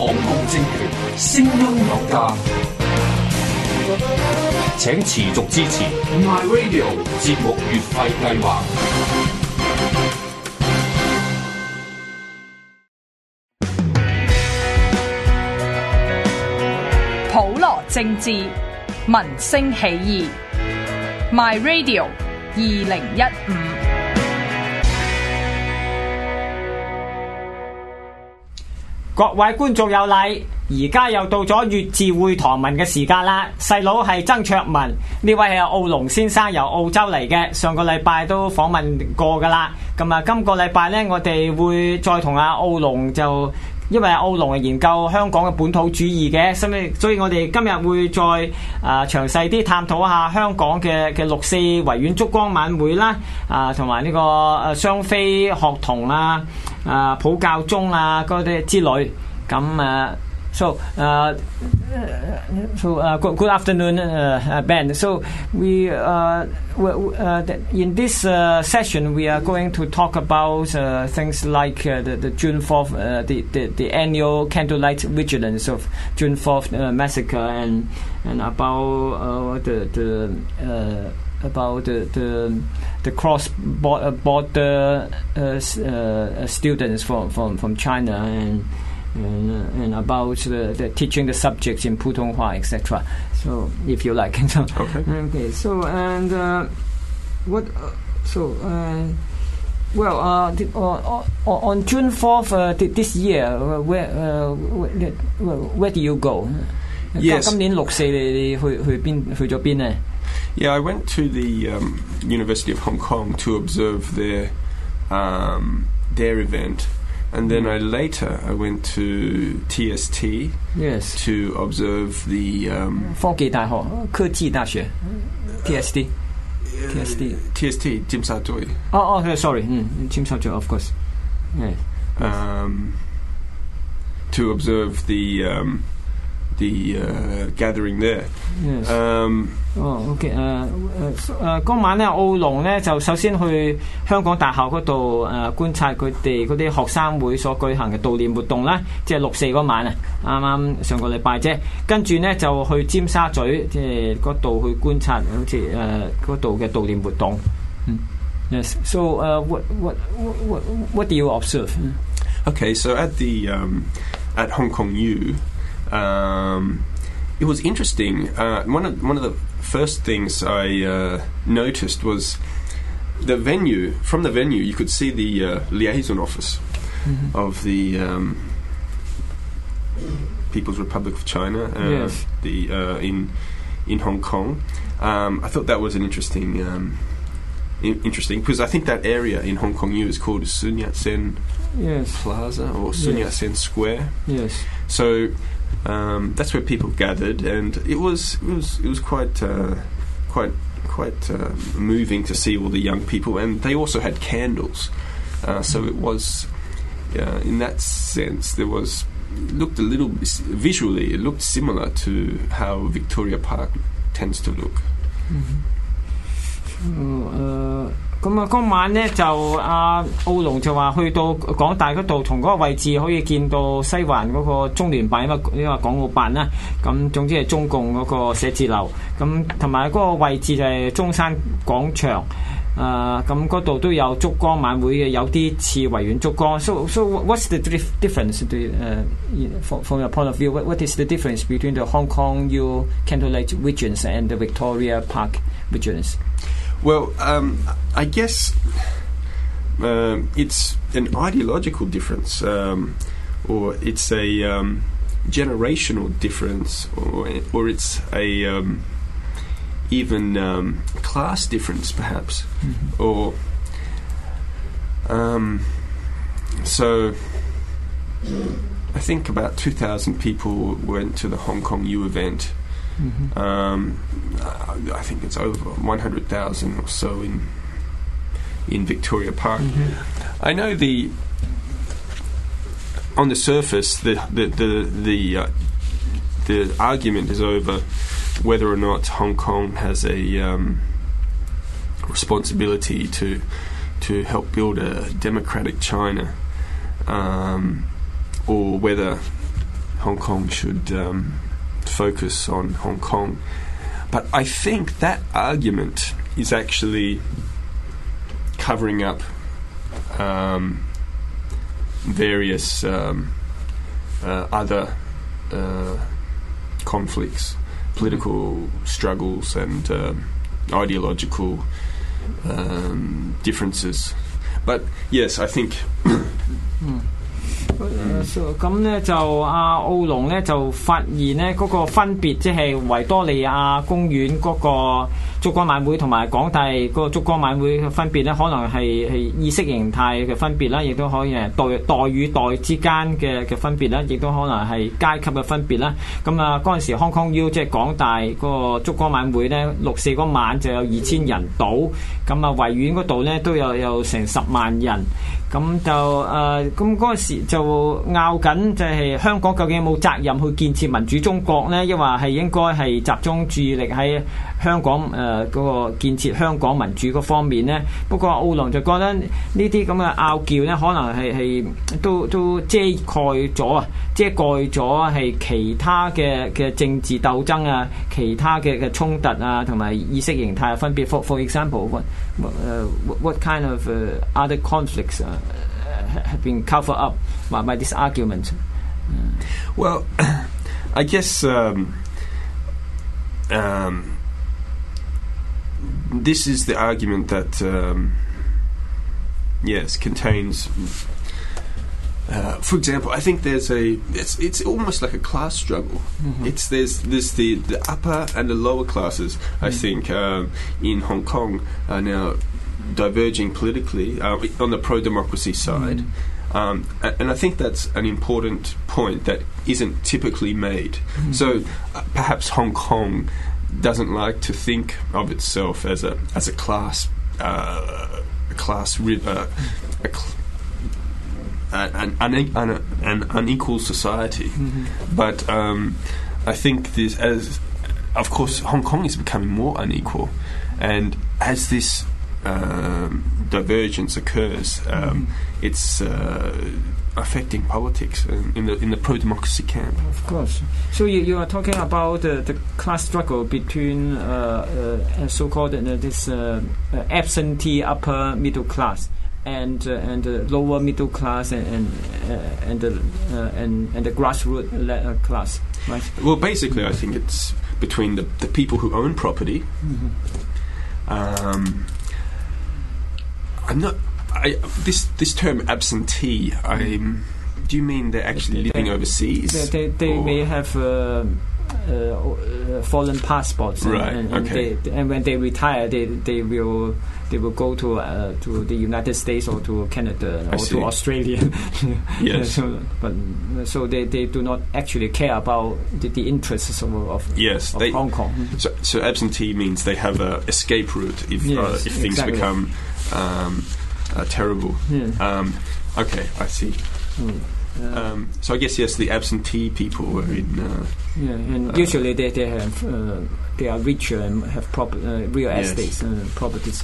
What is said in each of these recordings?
港共政權，聲音有價，請持續支持 My Radio 節目月費計劃。普羅政治，民聲起義。My Radio 二零一五。 各位觀眾有禮，而家又到咗粵字會堂文嘅時間啦。細佬係曾卓文，呢位係奧龍先生，由澳洲嚟嘅。上個禮拜都訪問過噶啦。咁啊，今個禮拜呢，我哋會再同阿奧龍就，因為奧龍係研究香港嘅本土主義嘅，所以所以我哋今日會再啊詳細啲探討下香港嘅嘅六四維園燭光晚會啦，啊同埋呢個誒雙非學童啊。 啊，普教中啊，嗰啲之类，咁啊，so 啊，so 啊，good good afternoon，诶 Ben。So we 诶诶 in this session we are going to talk about things like the the June fourth the the the annual candlelight vigilance of June fourth massacre and and about the the about the the the cross border uh, uh, students from, from, from China and and, and about the, the teaching the subjects in Putonghua, etc. So, if you like, so Okay. okay. So and uh, what? so. well, uh, the, uh, on June 4th uh, this year, where, where, where do you go? Yes. 今年六四你你去去边去咗边呢？ Yeah, I went to the um, University of Hong Kong to observe their um, their event, and then mm-hmm. I later I went to TST. Yes. To observe the. Um, 科技大學科技大學 TST. Uh, TST. TST Tsim Sha Tsui. Oh, oh, sorry, mm, Tsim Sha Tsui, of course. Yeah. Um, to observe the. Um, the uh, gathering there. yes。 Um, 哦，OK，诶诶诶，嗰晚咧，奥龙咧就首先去香港大学嗰度诶观察佢哋嗰啲学生会所举行嘅悼念活动啦，即系六四嗰晚啊，啱啱上个礼拜啫。跟住咧就去尖沙咀，即系嗰度去观察好似诶嗰度嘅悼念活动。嗯，yes。So 诶、what what what what do you observe？ okay, so at the um, at Hong Kong U, um, it was interesting. Uh, one of one of the first things I uh, noticed was the venue. From the venue, you could see the uh, liaison office of the um, People's Republic of China. Uh, Yes. The uh, in in Hong Kong. Um, I thought that was an interesting. Um, in- Interesting because I think that area in Hong Kong U is called Sun Yat sen Yes, Plaza or Sun Yat-sen Square. yes. So um, that's where people gathered, and it was it was it was quite uh, quite quite uh, moving to see all the young people, and they also had candles. Uh, so it was uh, in that sense there was looked a little visually it looked similar to how Victoria Park tends to look. 誒 咁啊，嗰晚咧就阿奧龍就話去到港大嗰度，從嗰個位置可以見到西環嗰個中聯辦，因為因為港澳辦啦。咁總之係中共嗰個寫字樓，咁同埋嗰個位置就係中山廣場。誒咁嗰度都有燭光晚會嘅，有啲似維園燭光。So so what's the dif- difference? 對誒、from from your point of view, what what is the difference between the Hong Kong U candlelight vigilance and the Victoria Park vigilance? Well, um, I guess um, it's an ideological difference, um, or it's a um, generational difference, or or it's a um, even um, class difference, perhaps, or um, so. I think about 2,000 people went to the Hong Kong U event. Um, I I think it's over 100,000 or so in in Victoria Park. I know the on the surface the the the the, uh, the argument is over whether or not Hong Kong has a um, responsibility to to help build a democratic China, um, or whether Hong Kong should um, focus on Hong Kong. But I think that argument is actually covering up um, various um, uh, other uh, conflicts, political struggles, and um ideological differences. But yes, I think 咁咧就阿奧龍咧就發現咧嗰個分別，即係維多利亞公園嗰個 燭光晚會同埋港大嗰個燭光晚會嘅分別咧，可能係係意識形態嘅分別啦，亦都可以係代代與代之間嘅嘅分別啦，亦都可能係階級嘅分別啦。咁啊嗰陣時 Hong Kong U 即係港大嗰個燭光晚會咧，六四嗰晚就有二千人到，咁啊維園嗰度咧都有有成十萬人。咁就誒，咁嗰陣時就拗緊，就係香港究竟有冇責任去建設民主中國呢？抑或係應該係集中注意力喺 香港誒嗰、呃嗰個建設香港民主嗰方面呢？不過奧龍就覺得呢啲咁嘅拗撬呢，可能係係都都遮蓋咗啊，遮蓋咗係其他嘅嘅政治鬥爭啊，其他嘅嘅衝突啊，同埋意識形態嘅分別。For for example, what, uh, what kind of uh, other conflicts uh, have been covered up by, by this argument? Well, I guess um, um, this is the argument that um, yes contains. Uh, for example, I think there's a it's it's almost like a class struggle. It's there's there's the, the upper and the lower classes. I think um, in Hong Kong are now diverging politically uh, on the pro democracy side. Um, and I think that's an important point that isn't typically made. So uh, perhaps Hong Kong doesn't like to think of itself as a as a class uh, a class ri- uh, a cl- an, an, an, an unequal society. But um, I think this, as of course, Hong Kong is becoming more unequal, and as this um, divergence occurs, um, it's uh, affecting politics in in the in the pro democracy camp. Of course. So you, you are talking about the, the class struggle between uh, uh, so-called uh, this uh, uh, absentee upper middle class and uh, and the lower middle class and and uh, and the uh, and and the grassroots uh, class, right? Well, basically, I think it's between the, the people who own property. Um, I'm not. I, this this term absentee. I'm. Do you mean they're actually They- living overseas? They, they, they may have uh, uh, uh, foreign passports, and, Right, and, and, okay. they, and when they retire, they, they will they will go to uh, to the United States or to Canada or to Australia. Yes. so, but so they, they do not actually care about the, the interests of, of, Yes, of they- Hong Kong. So, so absentee means they have a escape route if uh, if things exactly. become um, uh, terrible. Yeah. Um, okay, I see. Mm. Uh, Um, so I guess yes, the absentee people were in. Uh, Yeah, and Uh, usually they, they have uh, they are richer and have prop, uh, real Yes. estates and properties。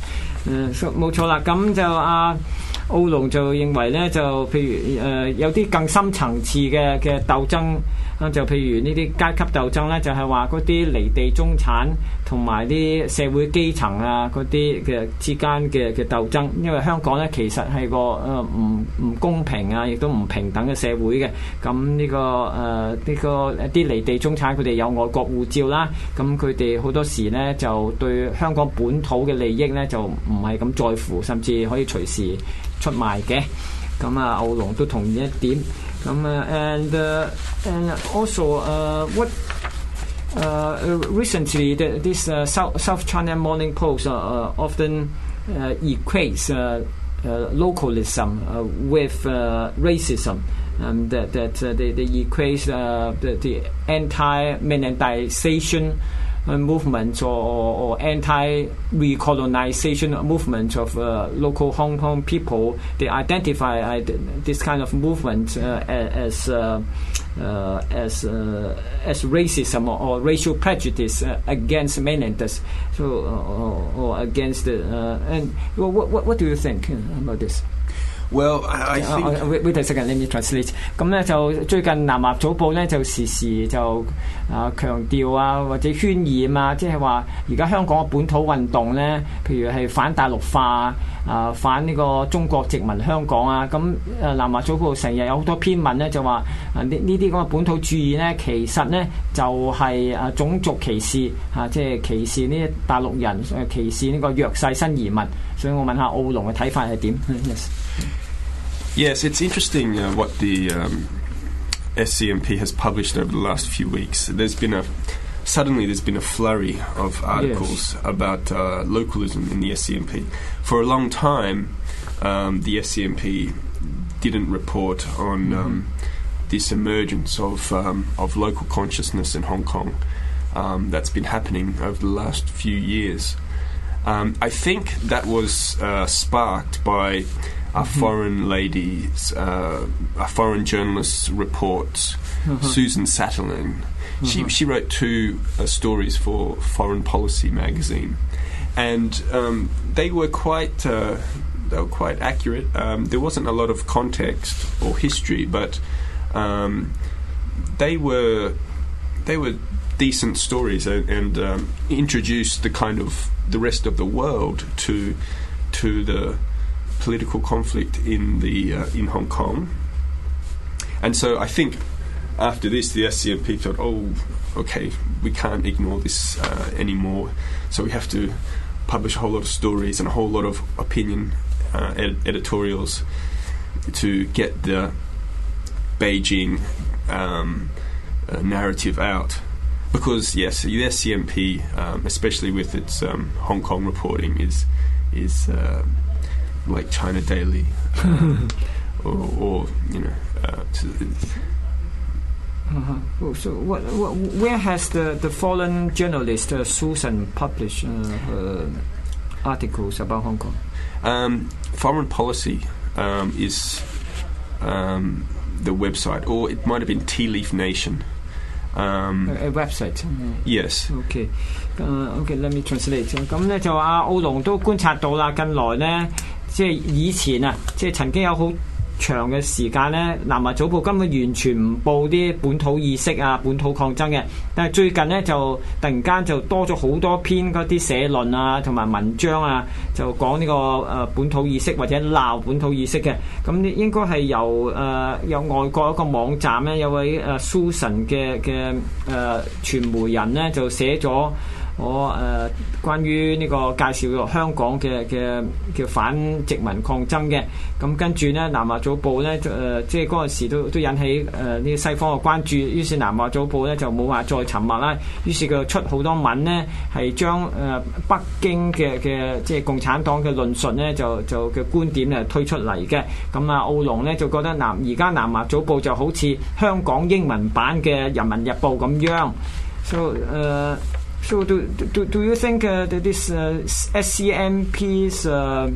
誒、so 冇錯啦，咁就阿奧龍就認為咧，就譬如誒、有啲更深層次嘅嘅鬥爭 啊，就譬如呢啲階級鬥爭咧，就係話嗰啲離地中產同埋啲社會基層啊嗰啲嘅之間嘅嘅鬥爭，因為香港咧其實係個誒唔唔公平啊，亦都唔平等嘅社會嘅。咁呢、個誒呢、個一啲離地中產佢哋有外國護照啦，咁佢哋好多時咧就對香港本土嘅利益咧就唔係咁在乎，甚至可以隨時出賣嘅。咁啊，奧龍都同意一點。 咁啊，and uh, and also uh, what uh, recently the, this South, South China Morning Post often equates localism with racism. Um, that that they, they equate the, the anti-mainlandization uh, movement or, or, or anti-recolonization movement of uh, local Hong Kong people. They identify uh, th- this kind of movement uh, a- as uh, uh, as uh, as racism or, or racial prejudice uh, against mainlanders, so uh, or, or against the uh, and well, what, what what do you think uh, about this? Well, I, I 啊 think 啊 wait wait a second, let me translate。咁咧就最近南华早报咧就时时就 啊強調啊或者渲染啊，即係話而家香港嘅本土運動咧，譬如係反大陸化啊、反呢個中國殖民香港啊，咁誒南華早報成日有好多篇文咧就話啊呢呢啲咁嘅本土主義咧，其實咧就係啊種族歧視啊，即係歧視呢啲大陸人，誒歧視呢個弱勢新移民。所以我問下奧龍嘅睇法係點？Yes。 Yes, it's interesting uh, what the um, SCMP has published over the last few weeks. There's been a suddenly there's been a flurry of articles about uh, localism in the SCMP. For a long time, um, the SCMP didn't report on um, this emergence of um, of local consciousness in Hong Kong. Um, that's been happening over the last few years. Um, I think that was uh, sparked by a foreign lady's, uh, a foreign journalist's reports. Susan Sataline. She she wrote two uh, stories for Foreign Policy magazine, and um, they were quite. Uh, they were quite accurate. Um, there wasn't a lot of context or history, but um, they were they were decent stories and, and um, introduced the kind of the rest of the world to to the political conflict in the uh, in Hong Kong. And so I think after this, the SCMP thought, oh, okay, we can't ignore this uh, anymore. So we have to publish a whole lot of stories and a whole lot of opinion uh, ed- editorials to get the Beijing um, uh, narrative out. Because yes, the SCMP, um, especially with its um, Hong Kong reporting, is is uh, like China Daily, um, or, or you know, uh, to, Oh, so what, what, where has the, the foreign journalist uh, Susan published uh, her articles about Hong Kong? Um, foreign policy um, is um, the website, or it might have been Tea Leaf Nation. Um, A, a website. yes. OK，诶、OK，let me translate。咁咧就阿奥龙都观察到啦，近来咧 即係以前啊，即係曾經有好長嘅時間咧，南華早報根本完全唔報啲本土意識啊、本土抗爭嘅，但係最近咧就突然間就多咗好多篇嗰啲社論啊，同埋文章啊，就講呢、個誒、本土意識或者鬧本土意識嘅。咁呢應該係由誒、有外國一個網站咧，有位誒、Susan 嘅嘅誒傳媒人咧就寫咗。 我誒、呃、關於呢個介紹香港嘅嘅叫反殖民抗爭嘅，咁跟住咧南華早報咧誒、呃即係嗰陣時都都引起誒呢啲西方嘅關注，於是南華早報咧就冇話再沉默啦，於是佢出好多文咧係將誒、呃北京嘅嘅即係共產黨嘅論述咧就就嘅觀點咧推出嚟嘅，咁啊奧龍咧就覺得南而家南華早報就好似香港英文版嘅《人民日報》咁樣，so 誒、 So do do do you think uh, that this uh, SCMP's uh,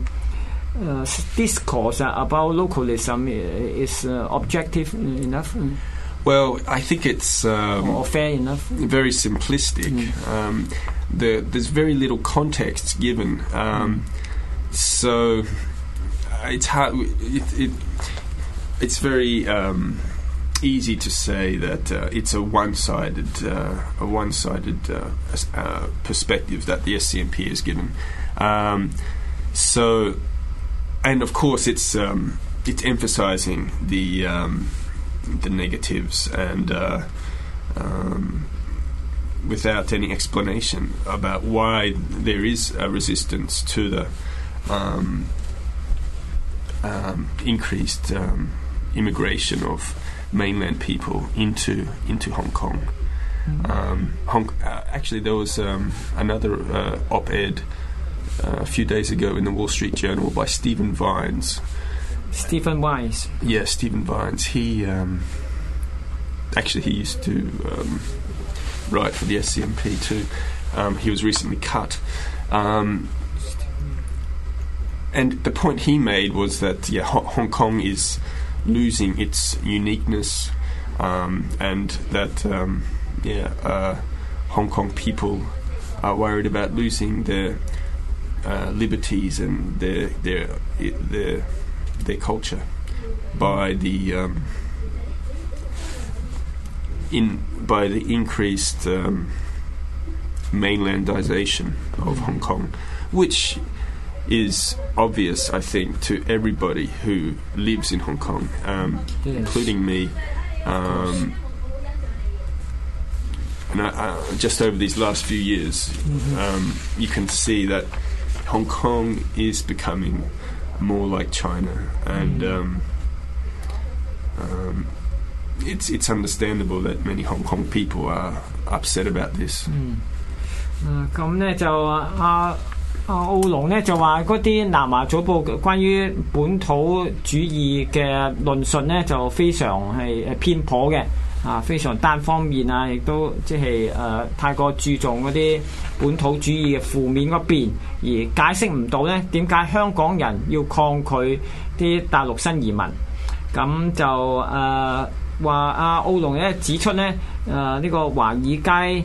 uh, discourse uh, about localism is uh, objective enough mm, Well, I think it's um, or fair enough? very simplistic. Um, the, there's very little context given, um, so uh, it's hard. It, it, it's very um, easy to say that uh, it's a one-sided, uh, a one-sided uh, uh, perspective that the SCMP has given. Um, so, and of course, it's um, it's emphasising the um, the negatives and. Uh, um, without any explanation about why there is a resistance to the um, um, increased um, immigration of mainland people into into Hong Kong. Um, Hong, uh, actually, there was um, another uh, op-ed uh, a few days ago in the Wall Street Journal by Stephen Vines. Stephen Wise. Yeah, Stephen Vines. He um, actually he used to um, write for the SCMP too. Um, he was recently cut. Um, and the point he made was that yeah, Ho- Hong Kong is losing its uniqueness, um, and that um, yeah, uh, Hong Kong people are worried about losing their uh, liberties and their their their their culture by the um, in by the increased um, mainlandization of Hong Kong, which is obvious, I think, to everybody who lives in Hong Kong, um, Yes. including me. Um, and I, I, just over these last few years, um, you can see that Hong Kong is becoming more like China, and um, um, it's it's understandable that many Hong Kong people are upset about this. 啊咁 咧就阿阿奧龍咧就話嗰啲南華早報關於本土主義嘅論述咧就非常係誒偏頗嘅。啊，非常單方面啊，亦都即係誒太過注重嗰啲本土主義嘅負面嗰邊，而解釋唔到咧點解香港人要抗拒啲大陸新移民。咁就誒話阿奧龍咧指出咧誒呢、個華爾街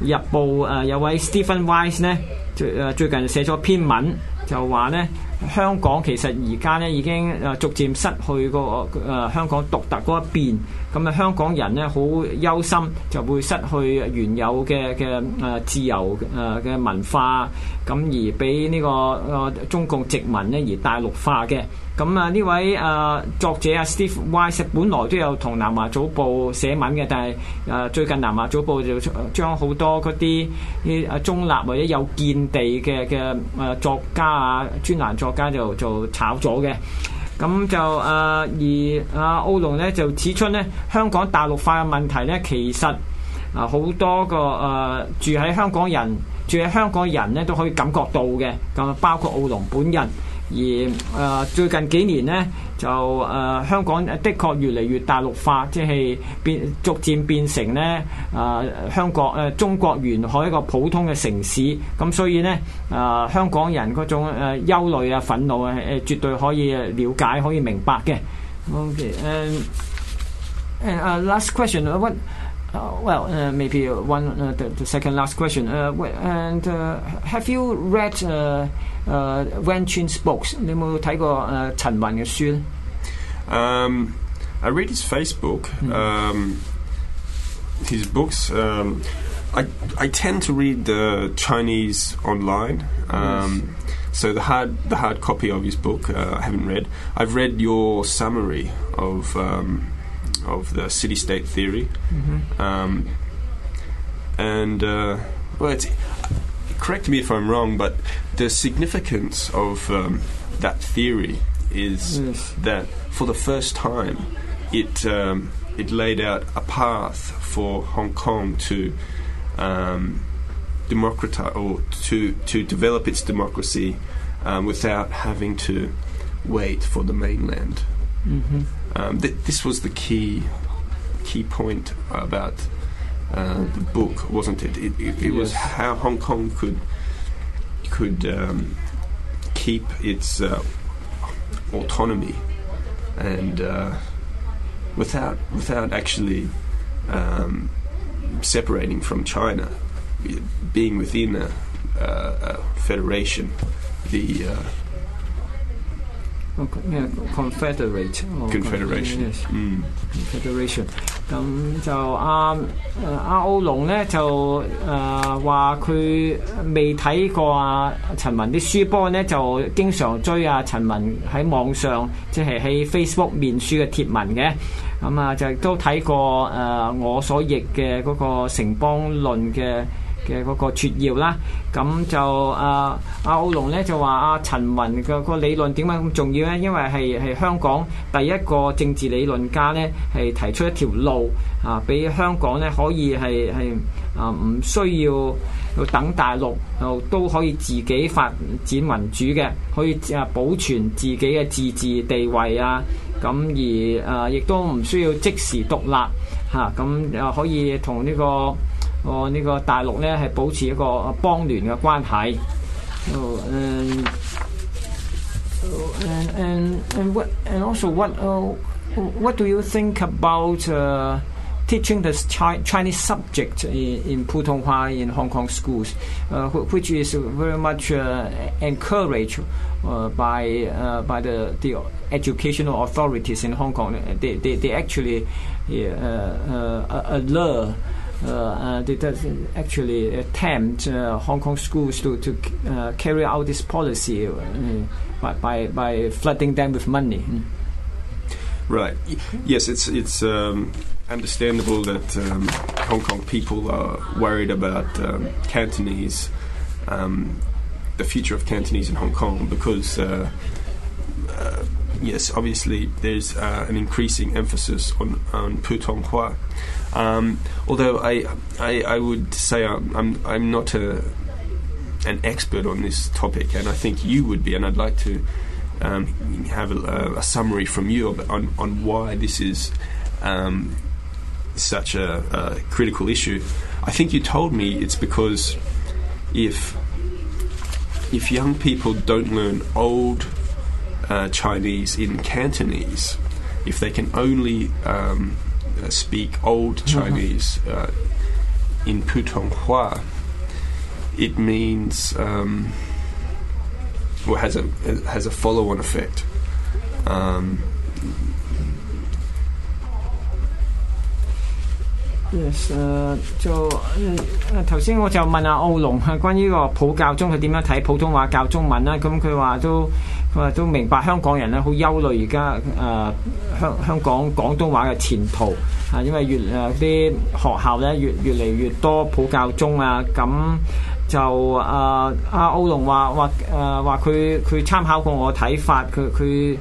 日報誒、有位 Stephen Wise 咧 最誒最近寫咗篇文，就話咧香港其實而家咧已經誒逐漸失去個誒、香港獨特嗰一邊， 咁啊香港人咧好憂心就會失去原有嘅嘅誒自由誒嘅文化，咁而俾呢、個誒、中共殖民咧而大陸化嘅。咁啊呢位誒、呃作者啊 Steve Wise 本來都有同南華早報寫文嘅，但係誒、呃最近南華早報就將好多嗰啲啲誒中立或者有見地嘅嘅誒作家啊專欄作家就就炒咗嘅。 咁就誒、呃而阿奧龍咧就指出咧，香港大陸化嘅問題咧，其實啊好多個誒、呃住喺香港人住喺香港人咧都可以感覺到嘅，咁啊包括奧龍本人。 而誒、呃最近幾年呢，就誒、呃香港的確越嚟越大陸化，即係變逐漸變成呢誒、呃香港誒、呃中國沿海一個普通嘅城市，咁所以呢，誒、呃香港人嗰種誒、呃、憂慮啊、憤怒啊誒絕對可以了解、可以明白嘅。OK，and and uh, last question, uh, what? Uh, well, uh, maybe one uh, the, the second last question. Uh, wh- and uh, have you read uh, uh, Wen Chin's books？你有冇睇过诶陈云嘅书咧？ Um, I read his Facebook, um, his books. Um, I I tend to read the Chinese online. Um, So the hard the hard copy of his book uh, I haven't read. I've read your summary of um, of the city state theory, um, and uh, well, it's, correct me if I'm wrong, but the significance of um, that theory is Yes. that for the first time, it um, it laid out a path for Hong Kong to um, democratize or to to develop its democracy um, without having to wait for the mainland. Um, th- this was the key key point about uh, the book, wasn't it? It, it, it was how Hong Kong could could um, keep its uh, autonomy and uh, without without actually um, separating from China, being within a, uh, a federation. The uh, Oh, yeah, Confederate 哦 confederation. Yes. Mm. Federation，咁就阿誒阿奧龍咧就誒話佢未睇過啊陳文啲書，不過咧就經常追啊陳文喺網上即係喺 Facebook 面書嘅貼文嘅，咁啊就亦都睇過誒、呃我所譯嘅嗰個城邦論嘅。 嘅嗰個撮要啦，咁就啊阿奧龍咧就話阿陳雲嘅個理論點解咁重要咧？因為係係香港第一個政治理論家咧，係提出一條路啊，俾香港咧可以係係啊唔需要要等大陸，又都可以自己發展民主嘅，可以啊保存自己嘅自治地位啊，咁而啊亦都唔需要即時獨立嚇，咁啊可以同呢、個。 哦，呢个大陆咧系保持一个邦联嘅关系。哦，and and and and what and also what uh, what do you think about uh, teaching the chi- Chinese subject in, in Putonghua in Hong Kong schools, uh, wh- which is very much uh, encouraged uh, by uh, by the, the educational authorities in Hong Kong. They, they, they actually uh, uh, allure uh, uh, they does actually attempt uh, Hong Kong schools to, to uh, carry out this policy uh, by, by, by flooding them with money. Mm. Right. Yes, it's it's um, understandable that um, Hong Kong people are worried about um, Cantonese, um, the future of Cantonese in Hong Kong, because uh, uh, yes, obviously there's uh, an increasing emphasis on on Putonghua. Um, although I, I I would say I'm I'm, I'm not a an expert on this topic, and I think you would be, and I'd like to um, have a, a summary from you on, on why this is um, such a, a critical issue. I think you told me it's because if if young people don't learn old uh, Chinese in Cantonese, if they can only um, uh, speak old Chinese uh, in Putonghua, it means um, or has a has a follow-on effect. Um, Yes，诶、就诶头先我就问阿奥龙啊，关于个普教中佢点样睇普通话教中文啦？咁佢话都 佢話都明白香港人咧好憂慮而家誒香香港廣東話嘅前途啊，因為越誒啲學校咧越越嚟越多普教中啊，咁就誒阿奧龍話話誒話佢佢參考過我睇法，佢佢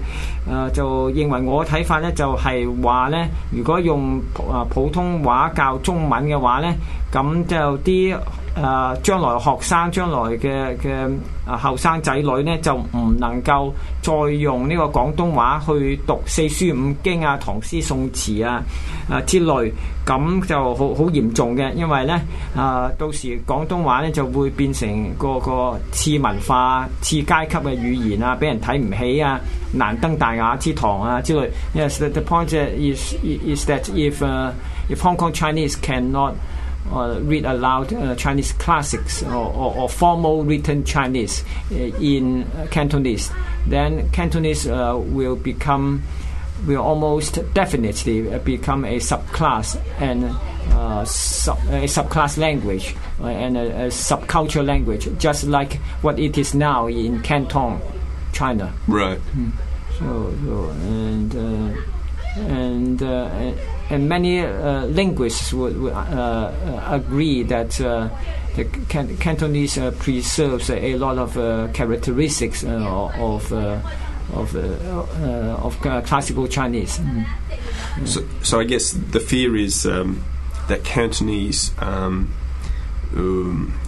誒就認為我睇法咧就係話咧，如果用普啊普通話教中文嘅話咧，咁就啲 誒、呃、將來學生將來嘅嘅啊後生仔女咧就唔能夠再用呢個廣東話去讀四書五經啊、唐詩宋詞啊啊之類，咁就好好嚴重嘅，因為咧啊到時廣東話咧就會變成個個次文化、次階級嘅語言啊，俾人睇唔起啊，難登大雅之堂啊之類。Yes, the, the point is is that if、uh, if Hong Kong Chinese cannot uh, read aloud uh, Chinese classics or, or, or formal written Chinese uh, in uh, Cantonese, then Cantonese uh, will become will almost definitely become a subclass and uh, sub, a subclass language and a, a subculture language, just like what it is now in Canton, China. right. So, so and uh, and uh, and many uh, linguists would, would uh, uh, agree that uh, the Can- Cantonese uh, preserves a lot of characteristics of of of classical Chinese. So, so I guess the fear is um, that Cantonese um, um,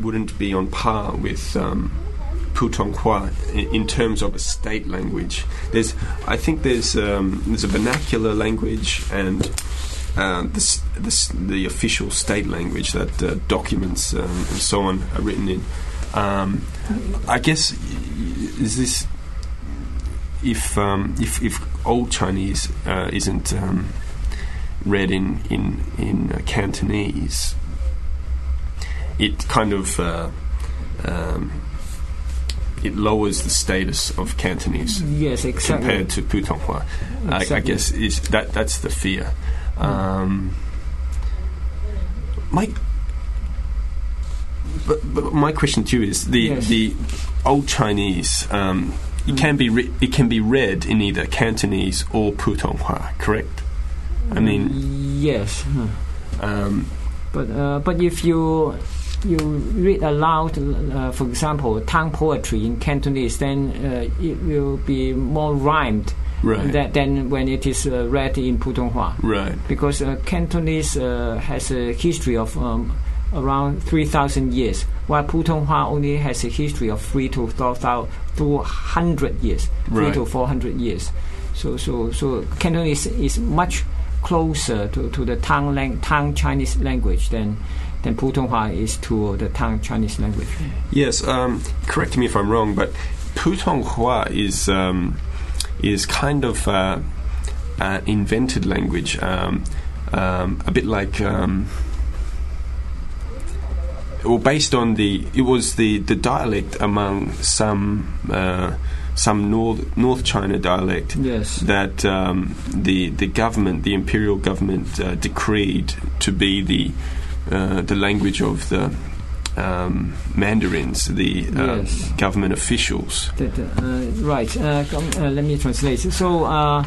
wouldn't be on par with um, Putonghua in, terms of a state language. There's, I think there's um, there's a vernacular language and. Uh, this, the official state language that uh, documents um, and so on are written in. Um, I guess is this if um, if if old Chinese uh, isn't um, read in in in uh, Cantonese, it kind of uh, um, it lowers the status of Cantonese Yes, exactly. compared to Putonghua. I, I guess is that that's the fear. Um, my but, but my question to you is the Yes. the old Chinese. Um, it can be re- it can be read in either Cantonese or Putonghua, correct? I mean, Yes. um, But uh, but if you you read aloud, uh, for example, Tang poetry in Cantonese, then uh, it will be more rhymed Right. than, than when it is uh, read in Putonghua. right, Because uh, Cantonese uh, has a history of um, around 3,000 years, while Putonghua only has a history of 3 to 400 years, 3 to 400 years. So, so, so Cantonese is much closer to, to the Tang, lang- Tang Chinese language than, than Putonghua is to the Tang Chinese language. yes. Um, correct me if I'm wrong, but Putonghua is um, is kind of uh, an invented language. Um, um, a bit like. Um, well, based on the, it was the, the dialect among some uh, some North North China dialect Yes. that um, the the government, the imperial government, uh, decreed to be the uh, the language of the um, Mandarins, the uh, Yes. government officials. 对对诶 right 诶咁诶，let me translate。So 诶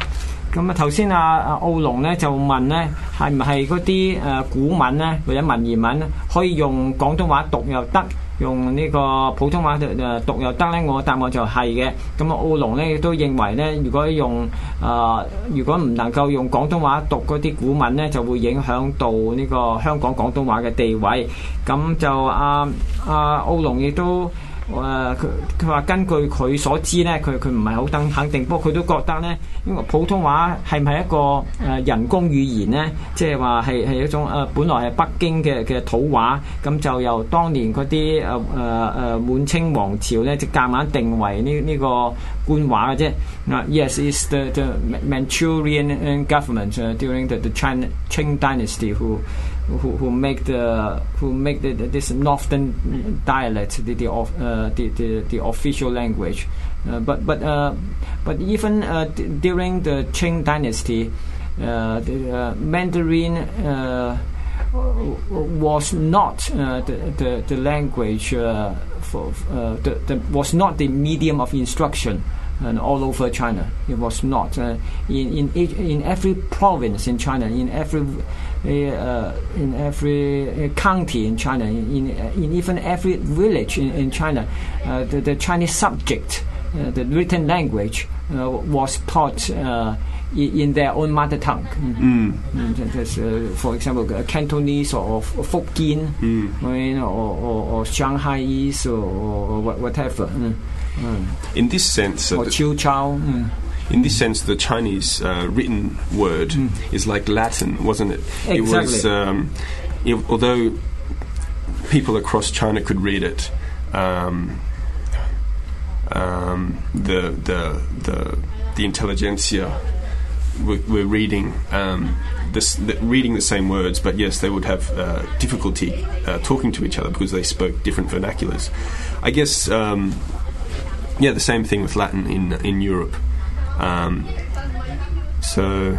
咁啊头先啊啊奥龙咧就问咧系唔系嗰啲诶古文咧或者文言文咧可以用广东话读又得， 用呢個普通話誒讀又得咧？我答案就係嘅。咁啊奧龍咧亦都認為咧，如果用誒、呃如果唔能夠用廣東話讀嗰啲古文咧，就會影響到呢個香港廣東話嘅地位。咁就啊啊奧龍亦都。 誒佢佢話根據佢所知咧，佢佢唔係好等肯定，不過佢都覺得咧，因為普通話係咪一個誒、呃人工語言咧？即係話係係一種誒、呃，本來係北京嘅嘅土話，咁就由當年嗰啲誒誒誒滿清王朝咧，就夾硬定為呢呢、個官話嘅啫。啊，yes, is the the Manchurian uh, government uh, during the the China Qing dynasty who who, who make the who make the, this northern dialect the the, of, uh, the, the the official language. Uh, but but uh, but even uh, during the Qing dynasty, uh, the uh, Mandarin. Was not the, the the language for the, the was not the medium of instruction and all over China. It was not uh, in in each, in every province in China, in every uh, in every uh, county in China, in in, in even every village in, in China, uh, the, the Chinese subject, uh, the written language, uh, was taught. Uh, in their own mother tongue. Mm. Mm, uh, for example, uh, Cantonese or, Hokkien, mean, or, or, or Shanghaiese or, or wha- whatever. Mm. Mm. In this sense, uh, Or the- Chiu Chow. Mm. in this sense, the Chinese uh, written word is like Latin, wasn't it? It was, Exactly. um, it- although people across China could read it. Um, um, the the the the intelligentsia were, were reading um, this, the, reading the same words, but yes, they would have uh, difficulty uh, talking to each other because they spoke different vernaculars. I guess, um, yeah, the same thing with Latin in in Europe. Um, so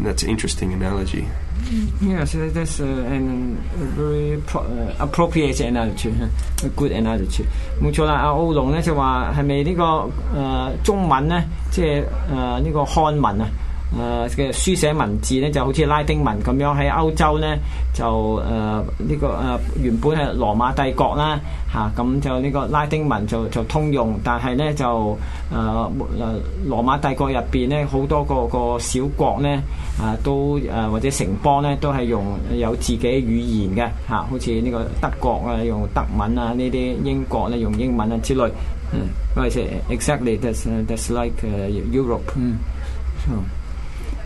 that's an interesting analogy. Yes, uh, that's uh, an, a very pro, uh, appropriate analogy, huh? a good analogy。冇错啦，阿奥龙咧就话系咪呢个诶、呃中文咧，即系诶呢个汉文啊？ 誒嘅書寫文字咧就好似拉丁文咁樣喺歐洲咧就誒呢、個誒、呃原本係羅馬帝國啦嚇，咁、就呢個拉丁文就就通用，但係咧就誒誒、呃羅馬帝國入邊咧好多個個小國咧啊都誒、呃或者城邦咧都係用有自己語言嘅嚇、好似呢個德國啊用德文啊呢啲英國咧用英文啊之類。嗯，right exactly that's uh, that's like uh, Europe. 嗯，so.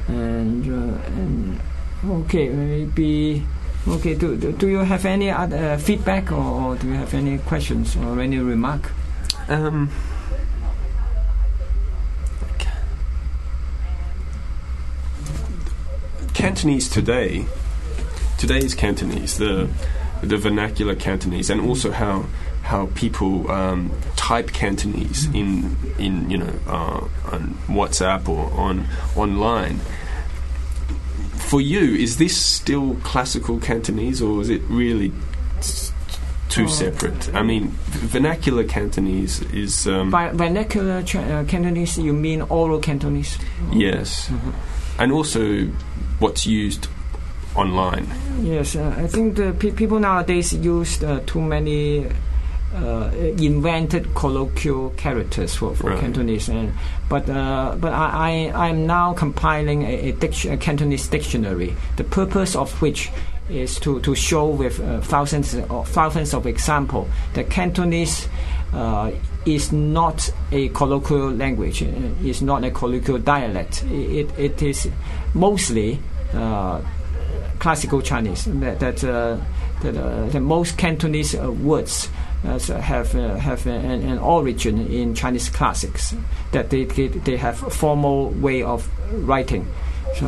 and, uh, and okay maybe okay do, do, you have any other feedback or, or do you have any questions or any remark? Um, Cantonese today, today's Cantonese, the the vernacular Cantonese, and also how how people um, type Cantonese in in you know uh, on WhatsApp or on online. For you, is this still classical Cantonese, or is it really s- too separate? I mean, v- vernacular Cantonese is um, by vernacular Ch- uh, Cantonese you mean oral Cantonese yes, and also what's used online. Yes, uh, I think the pe- people nowadays use uh, too many uh, invented colloquial characters for, for Right. Cantonese. And, but uh, but I, I I'm now compiling a, a, a Cantonese dictionary. The purpose of which is to, to show with uh, thousands of thousands of example that Cantonese. Uh, is not a colloquial language. uh, Is not a colloquial dialect. It, it is mostly uh, classical Chinese. That that, uh, that uh, the most Cantonese uh, words uh, have uh, have an, an origin in Chinese classics. That they, they they have a formal way of writing. So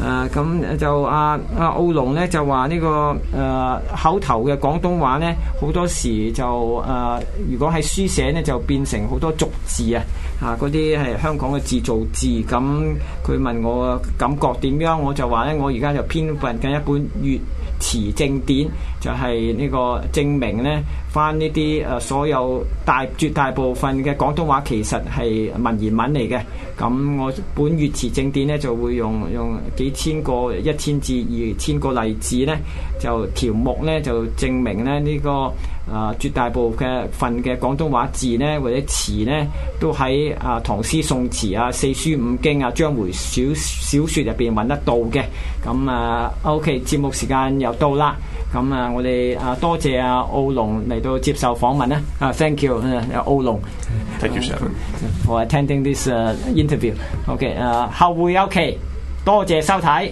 誒咁就阿阿奧龍咧就話呢、個誒、口頭嘅廣東話咧，好多時就誒、如果係書寫咧就變成好多俗字啊，啊嗰啲係香港嘅字造字。咁佢問我感覺點樣，我就話咧，我而家就編訓緊一本粵 詞正典，就係、呢個證明咧，翻呢啲誒所有大絕大部分嘅廣東話其實係文言文嚟嘅。咁我本粵詞正典咧就會用用幾千個、一千至二千個例子咧，就條目咧就證明咧呢、個 誒、呃、絕大部嘅份嘅廣東話字咧或者詞咧都喺啊唐詩宋詞啊四書五經啊章回小小説入邊揾得到嘅。咁啊 OK 節目時間又到啦。咁啊，我哋啊多謝阿奧龍嚟到接受訪問啦。啊，thank you，啊奧龍 Thank you, Stefan. for attending this、uh, interview。OK，誒、後會有期，多謝收睇。